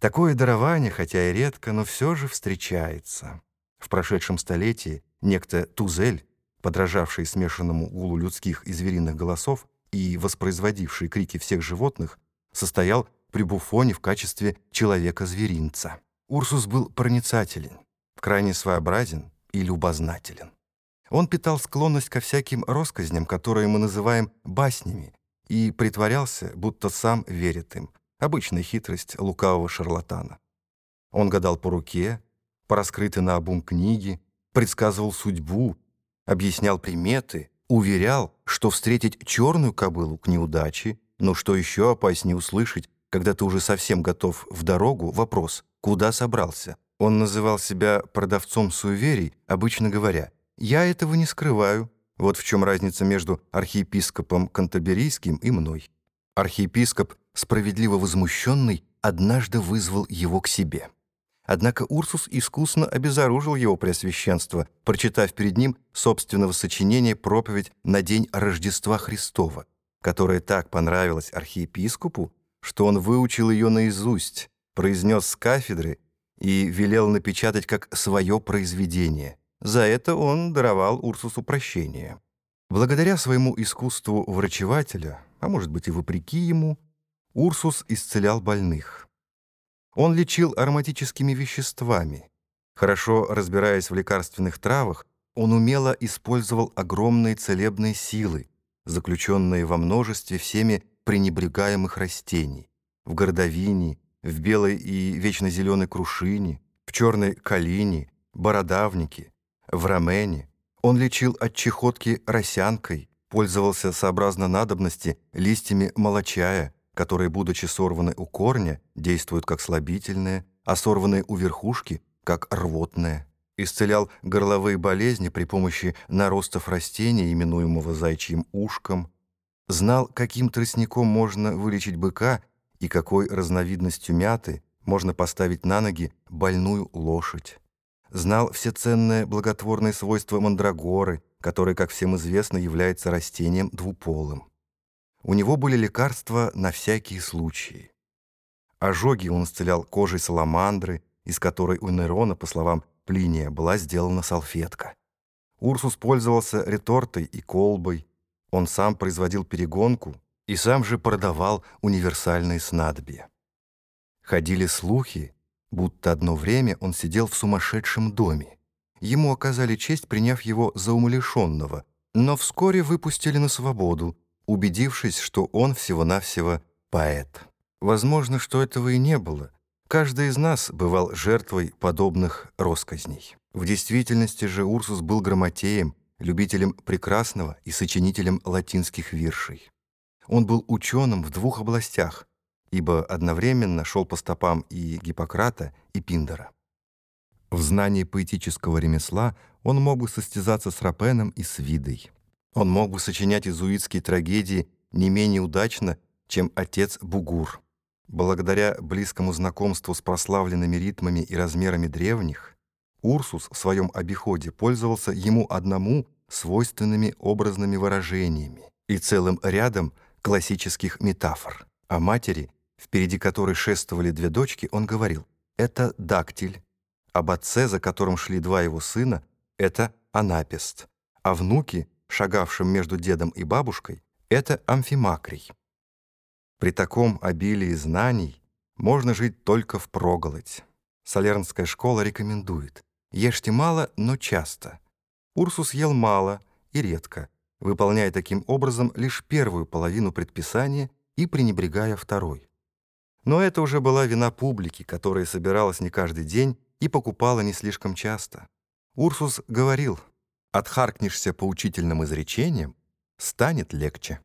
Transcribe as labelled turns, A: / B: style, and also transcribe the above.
A: Такое дарование, хотя и редко, но все же встречается. В прошедшем столетии некто Тузель, подражавший смешанному гулу людских и звериных голосов и воспроизводивший крики всех животных, состоял при Буфоне в качестве человека-зверинца. Урсус был проницателен, крайне своеобразен и любознателен. Он питал склонность ко всяким россказням, которые мы называем баснями, и притворялся, будто сам верит им. Обычная хитрость лукавого шарлатана. Он гадал по руке, по раскрытой наобум книги, предсказывал судьбу, объяснял приметы, уверял, что встретить черную кобылу к неудаче, но что еще опаснее услышать, когда ты уже совсем готов в дорогу, вопрос «Куда собрался?». Он называл себя продавцом суеверий, обычно говоря «Я этого не скрываю». Вот в чем разница между архиепископом Кантаберийским и мной. Архиепископ, справедливо возмущенный, однажды вызвал его к себе. Однако Урсус искусно обезоружил его преосвященство, прочитав перед ним собственного сочинения проповедь на день Рождества Христова, которая так понравилась архиепископу, что он выучил ее наизусть, произнес с кафедры и велел напечатать как свое произведение. За это он даровал Урсусу прощение. Благодаря своему искусству врачевателя, а может быть и вопреки ему, Урсус исцелял больных. Он лечил ароматическими веществами. Хорошо разбираясь в лекарственных травах, он умело использовал огромные целебные силы, заключенные во множестве всеми пренебрегаемых растений, в гордовине, в белой и вечно зеленой крушине, в черной калине, бородавнике, в рамене. Он лечил от чехотки росянкой, пользовался сообразно надобности листьями молочая, которые, будучи сорваны у корня, действуют как слабительные, а сорванные у верхушки — как рвотные. Исцелял горловые болезни при помощи наростов растения, именуемого зайчьим ушком, знал, каким тростником можно вылечить быка и какой разновидностью мяты можно поставить на ноги больную лошадь. Знал все ценные благотворные свойства мандрагоры, которая, как всем известно, является растением двуполым. У него были лекарства на всякие случаи. Ожоги он исцелял кожей саламандры, из которой у Нерона, по словам Плиния, была сделана салфетка. Урсус пользовался ретортой и колбой, он сам производил перегонку и сам же продавал универсальные снадобья. Ходили слухи, будто одно время он сидел в сумасшедшем доме. Ему оказали честь, приняв его за умалишенного, но вскоре выпустили на свободу, убедившись, что он всего-навсего поэт. Возможно, что этого и не было. Каждый из нас бывал жертвой подобных росказней. В действительности же Урсус был грамотеем, любителем прекрасного и сочинителем латинских виршей. Он был ученым в двух областях, ибо одновременно шел по стопам и Гиппократа, и Пиндера. В знании поэтического ремесла он мог бы состязаться с Рапеном и с Видой. Он мог бы сочинять изуитские трагедии не менее удачно, чем отец Бугур. Благодаря близкому знакомству с прославленными ритмами и размерами древних, Урсус в своем обиходе пользовался ему одному свойственными образными выражениями и целым рядом классических метафор. О матери, впереди которой шествовали две дочки, он говорил «это дактиль», об отце, за которым шли два его сына, это анапест, а внуки, шагавшим между дедом и бабушкой, это амфимакрий. При таком обилии знаний можно жить только впроголодь. Солернская школа рекомендует Ешьте мало, но часто. Урсус ел мало и редко, выполняя таким образом лишь первую половину предписания и пренебрегая второй. Но это уже была вина публики, которая собиралась не каждый день и покупала не слишком часто. Урсус говорил, «Отхаркнешься поучительным изречением, станет легче».